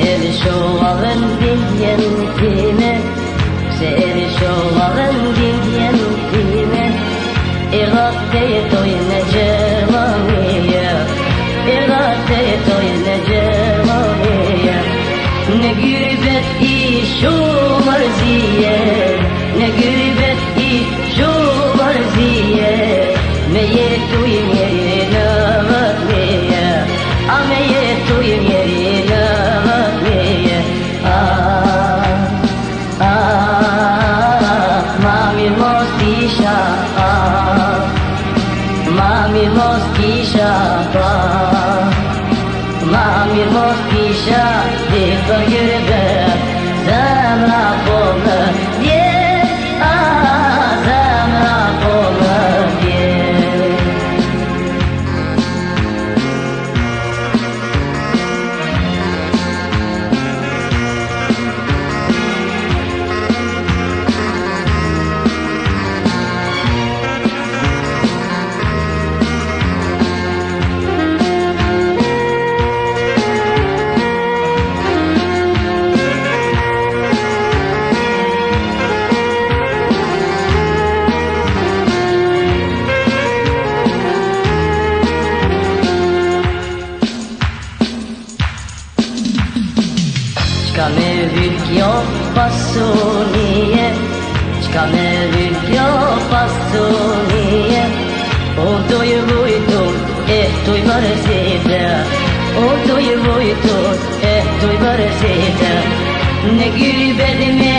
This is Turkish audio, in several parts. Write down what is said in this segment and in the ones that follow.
sjålen viljen time Ser sjålen viljen time إغطيت النجمانية إغطيت النجمانية نقربت إيشو مرزية نقربت إيشو مرزية ميت ويميرنا مغنية أميت ويميرنا Qka me vyt kjo pasunije Qka me vyt kjo pasunije O to je vujtur, e to i mërësite O to je vujtur, e to i mërësite Ne giri bedimi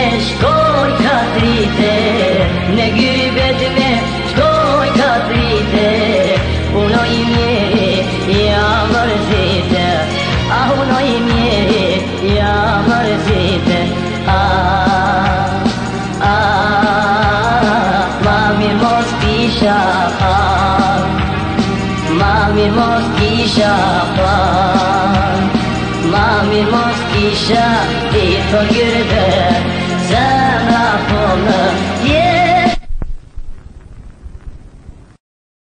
syafan Mami moski syafan Mami moski syafan Ifon yürüdür